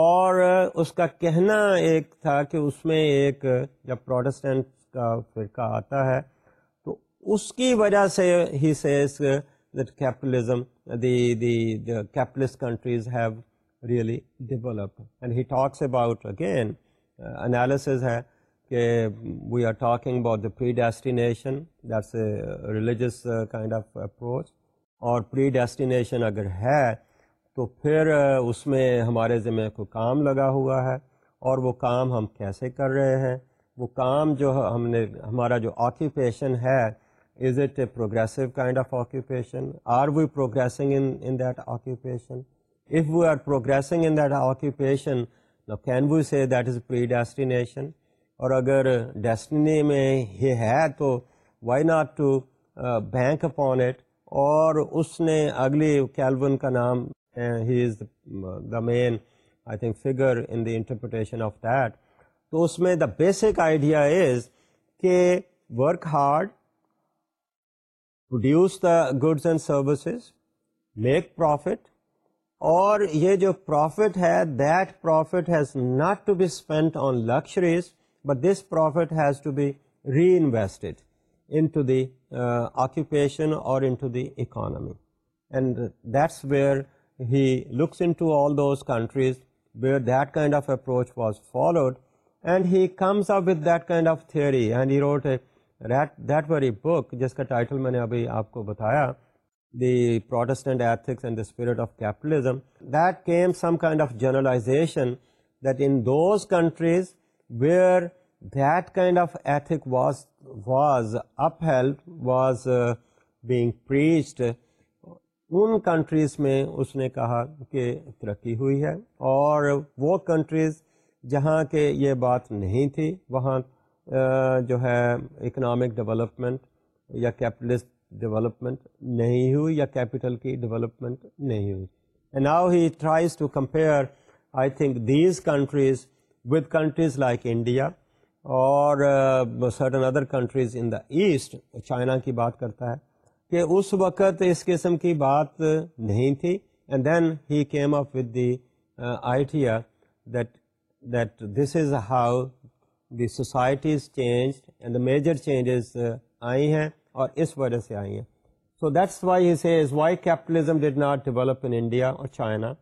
اور اس کا کہنا ایک تھا کہ اس میں ایک جب پروٹسٹنٹ کا فرقہ آتا ہے اس کی وجہ سے he says that capitalism the the capitalist countries have really developed and he talks about again analysis ہے کہ we are talking about the predestination that's a religious kind of approach اور پری ڈیسٹینیشن اگر ہے تو پھر uh, اس میں ہمارے ذمہ کو کام لگا ہوا ہے اور وہ کام ہم کیسے کر رہے ہیں وہ کام جو ہم نے ہمارا جو آکیوپیشن ہے is it a progressive kind of occupation are we progressing in that occupation if we are progressing in that occupation can we see that is predestination اور اگر ڈیسٹنی میں یہ ہے تو why not to bank upon it اور اس نے اگلی کیلون کا نام ہی is the main I think figure in the interpretation of that تو اس میں دا بیسک آئیڈیا از کہ work hard produce the goods and services, make profit, or ye jo profit hai, that profit has not to be spent on luxuries, but this profit has to be reinvested into the uh, occupation or into the economy. And that's where he looks into all those countries where that kind of approach was followed, and he comes up with that kind of theory, and he wrote a very book جس کا title میں نے ابھی آپ کو بتایا the Protestant ethics and the spirit of capitalism that came some kind of generalisation that in those countries where that kind of ethic was was up help was being pressed in countries میں اس نے کہا کہ ترقی ہوئی ہے اور وہ کنٹریز جہاں کے یہ بات نہیں تھی وہاں جو ہے اکنامک ڈیولپمنٹ یا کیپٹلسٹ ڈیولپمنٹ نہیں ہوئی یا کیپٹل کی ڈیولپمنٹ نہیں ہوئی and now he tries to compare I think these countries with countries like India اور certain other countries in the east China کی بات کرتا ہے کہ اس وقت اس قسم کی بات نہیں تھی and then he came up with the idea that that this is how the societies change and the major changes آئی ہیں اور اس وجہ سے آئی ہیں so that's why why capitalism did not develop in India اور China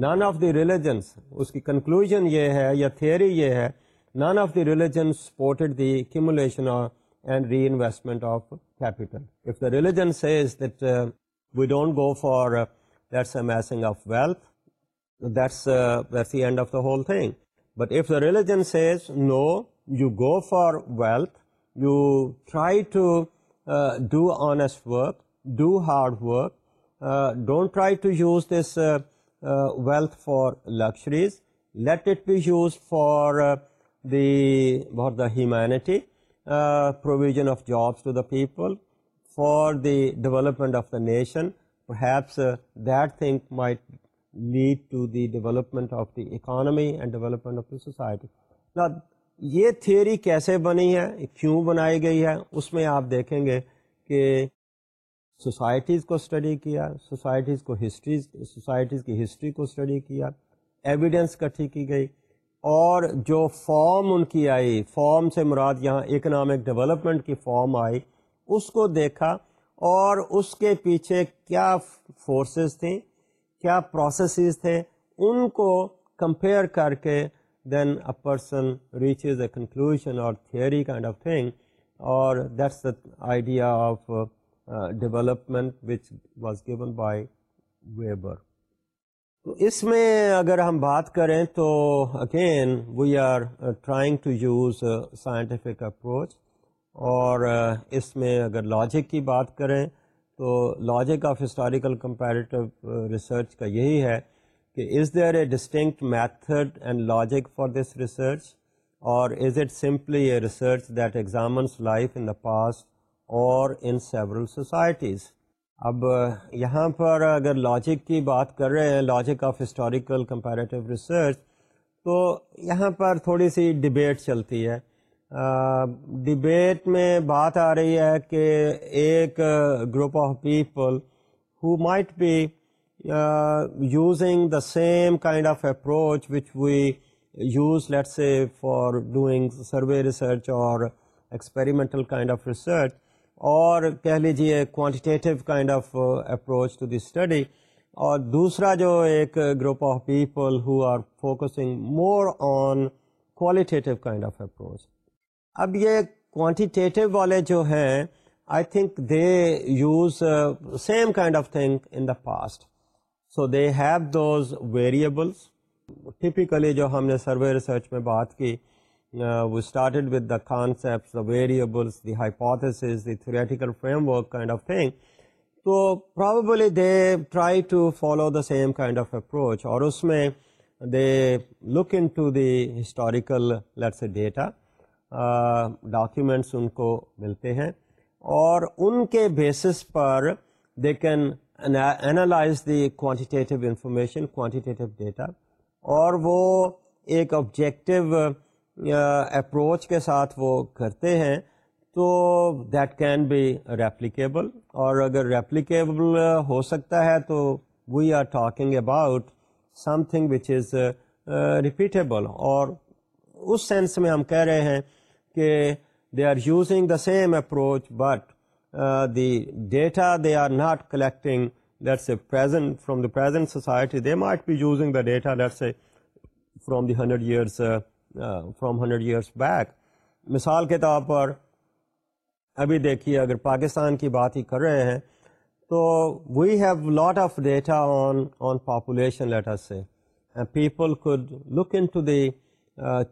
none of the religions اس کی conclusion یہ ہے یا تھیوری یہ ہے none of the supported the accumulation and reinvestment of capital if the religion says that we don't go for that's a massing of wealth that's that's the end of the whole thing But if the religion says, no, you go for wealth, you try to uh, do honest work, do hard work, uh, don't try to use this uh, wealth for luxuries, let it be used for the humanity, provision of jobs to the people, for the development of the nation, perhaps that thing might lead to the development of the and and development of the society یہ theory کیسے بنی ہے کیوں بنائی گئی ہے اس میں آپ دیکھیں گے کہ سوسائٹیز کو اسٹڈی کیا سوسائٹیز کو ہسٹریز سوسائٹیز کی ہسٹری کو اسٹڈی کیا ایویڈینس کٹھی کی گئی اور جو فارم ان کی آئی فارم سے مراد یہاں اکنامک ڈیولپمنٹ کی فارم آئی اس کو دیکھا اور اس کے پیچھے کیا فورسز تھیں کیا پروسیسز تھے ان کو کمپیئر کر کے then a person reaches a conclusion اور تھیئری کائنڈ آف تھنگ اور that's the idea of development which was given by Weber تو اس میں اگر ہم بات کریں تو again we are trying to use scientific approach اور uh, اس میں اگر لاجک کی بات کریں تو logic of historical comparative research کا یہی ہے کہ is there a distinct method and logic for this research اور is it simply a research that examines life in the past اور ان سیورل سوسائٹیز اب uh, یہاں پر اگر لاجک کی بات کر رہے ہیں logic of historical comparative research تو یہاں پر تھوڑی سی ڈبیٹ چلتی ہے ڈبیٹ میں بات آ رہی ہے کہ ایک group of people who might be using the same kind of approach which we use let's say for doing survey research اور ایکسپیریمنٹل کائنڈ آف ریسرچ اور کہہ لیجیے quantitative kind of approach to the study اور دوسرا جو ایک group of people who are focusing more on qualitative kind of approach اب یہ کوانٹیٹیو والے جو ہیں I think they use same kind of thing in the past so they have those variables typically جو ہم نے سروے ریسرچ میں بات کی we started with the concept variables the hypothesis the theoretical framework kind of thing تو probably they try to follow the same kind of approach اور اس میں they look into the historical let's data documents ان کو ملتے ہیں اور ان کے basis per they can analyse the quantitative information quantitative data اور وہ ایک آبجیکٹیو اپروچ کے ساتھ وہ کرتے ہیں تو دیٹ کین بی ریپلیکیبل اور اگر ریپلیکیبل ہو سکتا ہے تو we are talking about something which is repeatable اور اس سینس میں ہم کہہ رہے ہیں کہ they are using the same approach but the data they are not collecting let's present society they might be using the data a from the hundred years from hundred years back مثال کے طور پر ابھی دیکھیے اگر پاکستان کی بات ہی کر رہے ہیں تو we have lot of data on on population let's say people could look in to the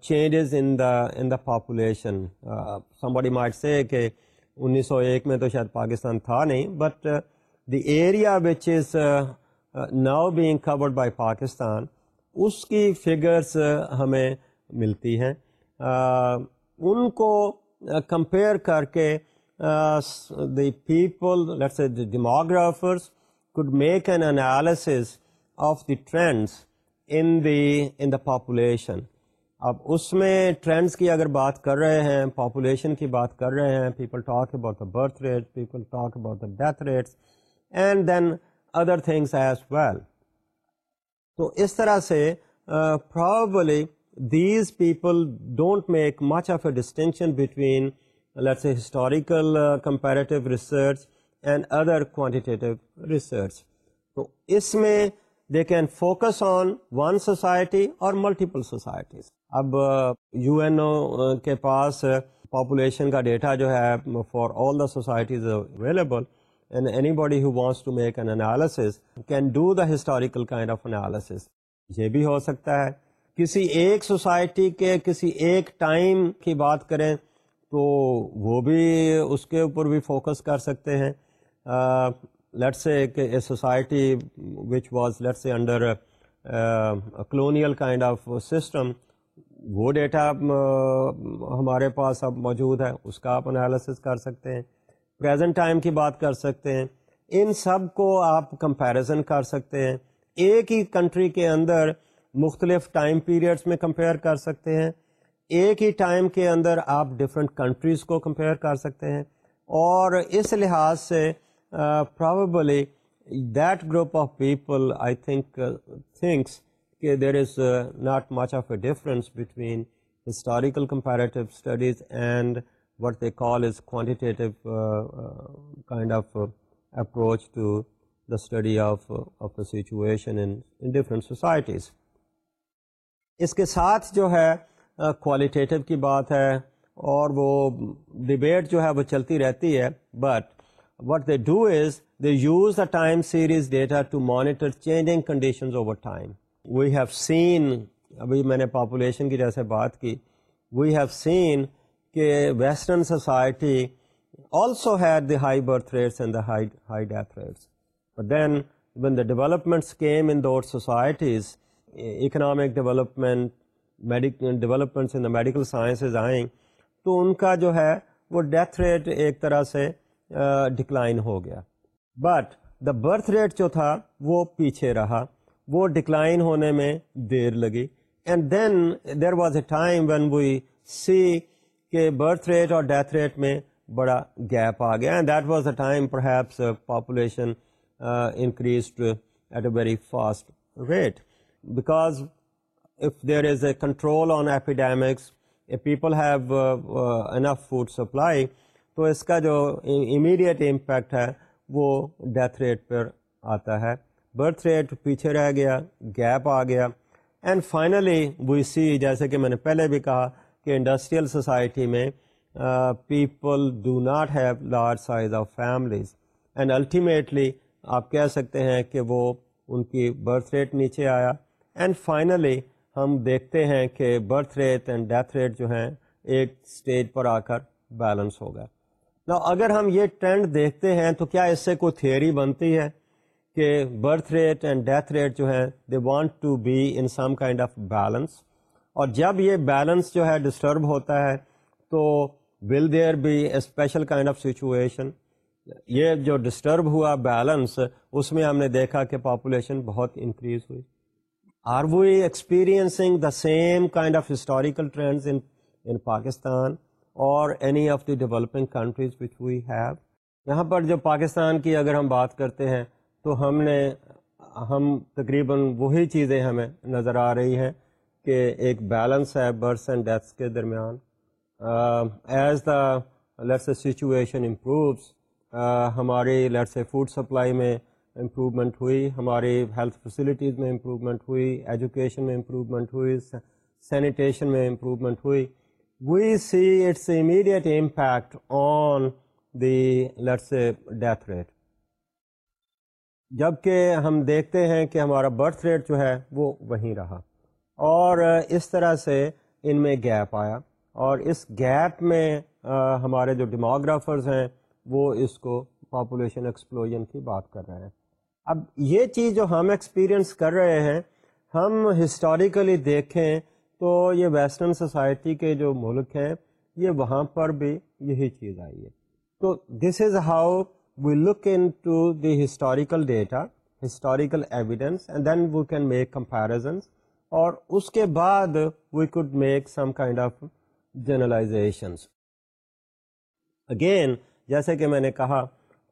changes in the in the population somebody might say کہ انیس سو ایک میں تو شاید پاکستان تھا نہیں but the area which is now being covered by Pakistan اس کی figures ہمیں ملتی ہیں ان کو کمپیئر کر کے the people let's demographers could make an analysis of the trends in the in the population اب اس میں ٹرینڈس کی اگر بات کر رہے ہیں پاپولیشن کی بات کر رہے ہیں people talk about the birth rate people talk about the death rates and then other things as well تو اس طرح سے probably these people don't make much of a distinction between let's a historical comparative research and other quantitative research تو اس میں they can focus on one society اور multiple societies اب U N O کے پاس پاپولیشن کا data جو ہے for all the societies available and anybody who wants to make an analysis can do the historical kind of analysis یہ بھی ہو سکتا ہے کسی ایک سوسائٹی کے کسی ایک ٹائم کی بات کریں تو وہ بھی اس کے اوپر بھی فوکس کر سکتے ہیں اے کہ society which was let's a under colonial kind of system وہ ڈیٹا ہمارے پاس اب موجود ہے اس کا آپ انالیسس کر سکتے ہیں پریزنٹ ٹائم کی بات کر سکتے ہیں ان سب کو آپ کمپیریزن کر سکتے ہیں ایک ہی کنٹری کے اندر مختلف ٹائم پیریڈس میں کمپیئر کر سکتے ہیں ایک ہی ٹائم کے اندر آپ ڈفرینٹ کنٹریز کو کمپیئر کر سکتے ہیں اور اس لحاظ سے probably that group of people I think thinks کہ there is not much of a difference between historical comparative studies and what they call as quantitative kind of approach to the study of of the situation in societies اس کے ساتھ جو ہے qualitative uh, کی بات ہے اور وہ debate جو ہے وہ چلتی رہتی ہے but what they do is they use the time series data to monitor changing conditions over time we have seen ابھی میں نے پاپولیشن کی جیسے بات کی وی ہیو سین کہ western society also had the high birth rates and the high death rates then the developments came in those societies economic development developments in the medical sciences آئیں تو ان کا جو ہے وہ ڈیتھ ریٹ ایک طرح سے ڈکلائن ہو گیا بٹ دا برتھ ریٹ جو تھا وہ پیچھے رہا وہ ڈکلائن ہونے میں دیر لگی and then there was a time when we see کہ برتھ ریٹ اور ڈیتھ ریٹ میں بڑا گیپ آ گیا and that was a time perhaps population increase at a very fast rate because if there is a control on epidemics people have enough food supply تو اس کا جو immediate impact ہے وہ ڈیتھ ریٹ پر آتا ہے برتھ ریٹ پیچھے رہ گیا گیپ آ گیا اینڈ فائنلی وی سی جیسے کہ میں نے پہلے بھی کہا کہ انڈسٹریل سوسائٹی میں people do not have large size of families and ultimately آپ کہہ سکتے ہیں کہ وہ ان کی برتھ ریٹ نیچے آیا اینڈ فائنلی ہم دیکھتے ہیں کہ birth rate and death rate جو ہیں ایک اسٹیج پر آ کر بیلنس ہو گیا تو اگر ہم یہ ٹرینڈ دیکھتے ہیں تو کیا اس سے کوئی تھیئری بنتی ہے کہ birth rate and death rate جو ہیں they want to be in some kind of balance اور جب یہ بیلنس جو ہے ڈسٹرب ہوتا ہے تو will there be a special kind of situation یہ جو ڈسٹرب ہوا بیلنس اس میں ہم نے دیکھا کہ پاپولیشن بہت انکریز ہوئی are we experiencing the same kind of historical trends in Pakistan اور any of the developing countries which we have یہاں پر جو پاکستان کی اگر ہم بات کرتے ہیں تو ہم نے ہم تقریباً وہی چیزیں ہمیں نظر آ رہی ہیں کہ ایک بیلنس ہے برتھس اینڈ ڈیتھس کے درمیان as the let's situation improves ہماری لیٹس فوڈ سپلائی میں امپرومنٹ ہوئی ہماری ہیلتھ فیسلٹیز میں امپرومنٹ ہوئی ایجوکیشن میں امپرومنٹ ہوئی سینیٹیشن میں امپرومنٹ ہوئی we see its immediate impact on the let's death rate جب کہ ہم دیکھتے ہیں کہ ہمارا برتھ ریٹ جو ہے وہ وہیں رہا اور اس طرح سے ان میں گیپ آیا اور اس گیپ میں ہمارے جو ڈیموگرافرز ہیں وہ اس کو پاپولیشن ایکسپلوژن کی بات کر رہے ہیں اب یہ چیز جو ہم ایکسپیرئنس کر رہے ہیں ہم ہسٹوریکلی دیکھیں تو یہ ویسٹرن سوسائٹی کے جو ملک ہیں یہ وہاں پر بھی یہی چیز آئی ہے تو this is how we look in to the historical data historical evidence and then we can make comparison اور اس کے بعد we could make some kind of generalizations again جیسے کہ میں نے کہا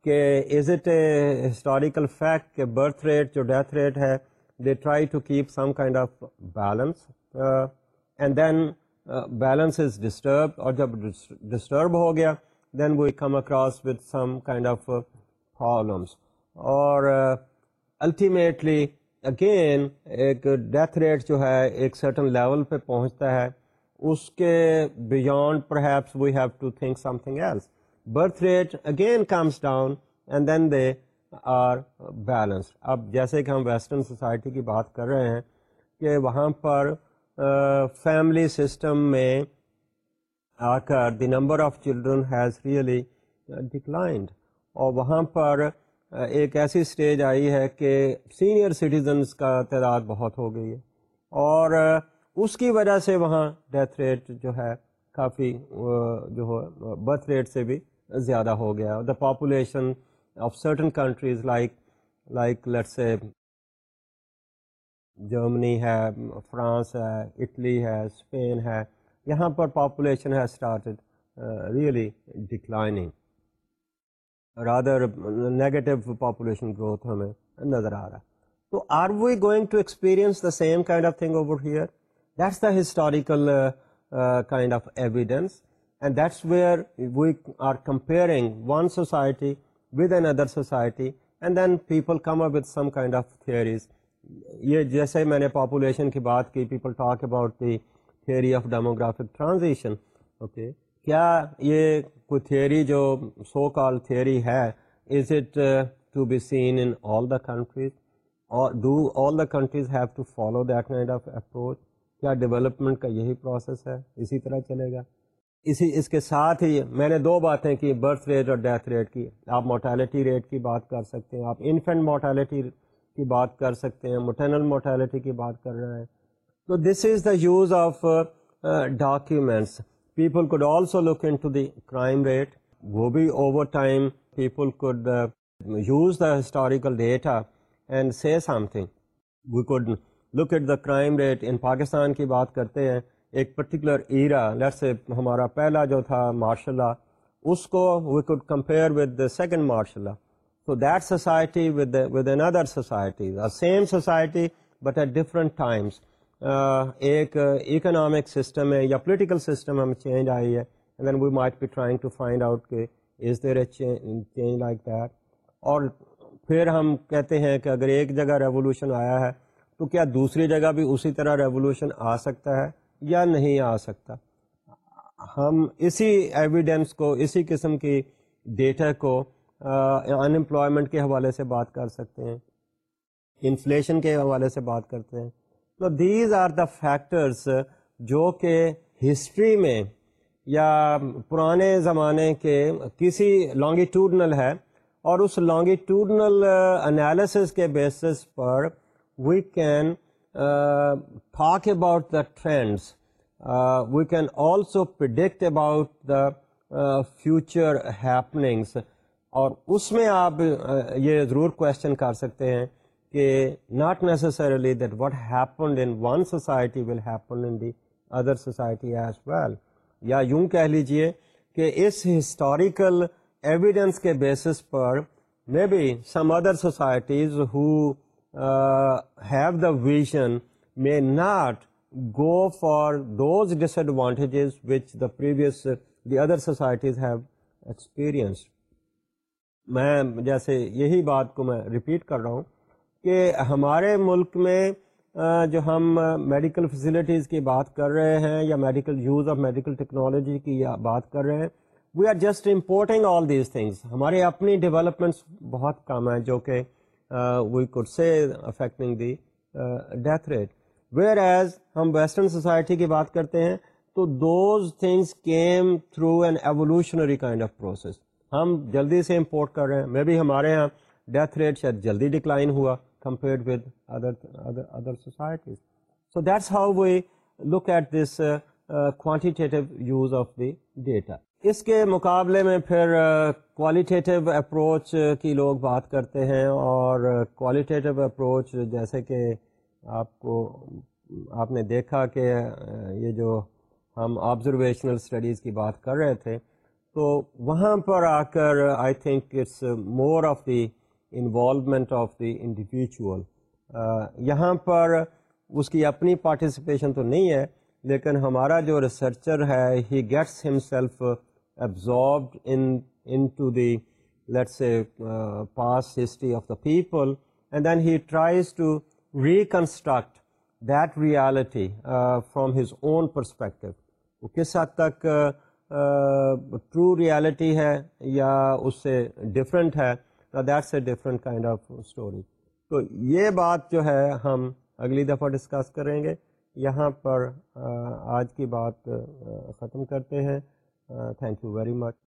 کہ is it a historical fact کہ برتھ ریٹ جو ڈیتھ ریٹ ہے they try to keep some kind of balance and then balance is disturb اور جب ڈسٹرب ہو گیا then we come across with some kind of problems اور ultimately again ایک death rate جو ہے ایک سرٹن لیول پہ پہنچتا ہے اس کے beyond per happens we have to think something else birth rate again comes down and then they are balance اب جیسے کہ ہم ویسٹرن سوسائٹی کی بات کر رہے ہیں کہ وہاں پر فیملی uh, سسٹم میں کر دی number of children has really declined اور وہاں پر uh, ایک ایسی اسٹیج آئی ہے کہ سینئر سٹیزنس کا تعداد بہت ہو گئی ہے اور uh, اس کی وجہ سے وہاں ڈیتھ ریٹ جو ہے کافی uh, جو برتھ ریٹ سے بھی زیادہ ہو گیا the population of certain countries like like let's say Germany ہے فرانس ہے اٹلی ہے اسپین ہے یہاں پر پاپولیشن ہے started really declining rather negative population growth ہمیں نظر آ رہا ہے تو are we going to experience the same kind of thing over here that's the historical kind of evidence and that's where we are comparing one society with another society and then people come up with some kind of theories یہ جیسے میں نے population کی بات کی people talk about the theory of demographic transition okay کیا یہ کوئی تھیوری جو سو کال تھیوری ہے is it to be seen in all the countries اور do all the countries have to follow that kind of approach کیا development کا یہی process ہے اسی طرح چلے گا اسی اس کے ساتھ ہی میں نے دو باتیں کی برتھ ریٹ اور ڈیتھ ریٹ کی آپ مورٹیلیٹی ریٹ کی بات کر سکتے ہیں آپ انفینٹ مورٹیلیٹی کی بات کر سکتے ہیں مٹرنل مورٹیلیٹی کی بات کر رہے ہیں تو this is the use of documents people could also look in to the crime rate وہ بھی over time people could use the historical data and say something we could look at the crime rate in Pakistan کی بات کرتے ہیں ایک particular era let's say ہمارا پہلا جو تھا مارشاء اللہ اس کو we could compare with the second مارشاء Allah so that society with with other societies same society but at different times ایک اکنامک سسٹم ہے یا پولیٹیکل سسٹم ہمیں چینج آئی ہے then we might be trying to find out کہ is there a change like that اور پھر ہم کہتے ہیں کہ اگر ایک جگہ ریولیوشن آیا ہے تو کیا دوسری جگہ بھی اسی طرح ریولیوشن آ سکتا ہے یا نہیں آ سکتا ہم اسی ایویڈینس کو اسی قسم کی ڈیٹا کو انمپلائمنٹ کے حوالے سے بات کر سکتے ہیں انفلیشن کے حوالے سے بات کرتے ہیں تو دیز آر دا فیکٹرس جو کہ ہسٹری میں یا پرانے زمانے کے کسی لانگیٹیوڈنل ہے اور اس لانگیٹیوڈنل انالسس uh, کے basis per we can talk about the trends we can also predict about the future happenings اور اس میں آپ uh, یہ ضرور کویشچن کر سکتے ہیں کہ not necessarily that what happened in one society will happen in the other society as well یا یوں کہہ لیجئے کہ اس ہسٹوریکل ایویڈینس کے basis per may be some other societies who have the vision may not go for those disadvantages which the previous the other societies have experience میں جیسے یہی بات کو میں ریپیٹ کر رہا ہوں کہ ہمارے ملک میں جو ہم میڈیکل فیسلٹیز کی بات کر رہے ہیں یا medical use of medical technology کی بات کر رہے ہیں we are just importing all these things ہمارے اپنی ڈیولپمنٹس بہت کم ہیں جو کہ we could say affecting the death rate whereas ہم ویسٹرن سوسائٹی کی بات کرتے ہیں تو those things came through an evolutionary kind of process ہم جلدی سے امپورٹ کر رہے ہیں مے بی ہمارے یہاں ڈیتھ ریٹ شاید جلدی ڈکلائن ہوا other with other so societies so that's how we look at this quantitative use of the data اس کے مقابلے میں پھر کوالٹیٹیو اپروچ کی لوگ بات کرتے ہیں اور کوالٹیٹیو اپروچ جیسے کہ آپ کو آپ نے دیکھا کہ یہ جو ہم آبزرویشنل اسٹڈیز کی بات کر رہے تھے تو وہاں پر آ کر I think it's more of the involvement of the individual یہاں پر اس کی اپنی پارٹیسپیشن تو نہیں ہے لیکن ہمارا جو ریسرچر ہے he gets himself in to the let's a past history of the people and then he tries to reconstruct that reality from his own perspective وہ کس حد تک ٹرو uh, ریالٹی ہے یا اس سے ڈفرینٹ ہے that's a different kind of story تو یہ بات جو ہے ہم اگلی دفعہ ڈسکس کریں گے یہاں پر آج کی بات ختم کرتے ہیں تھینک یو ویری مچ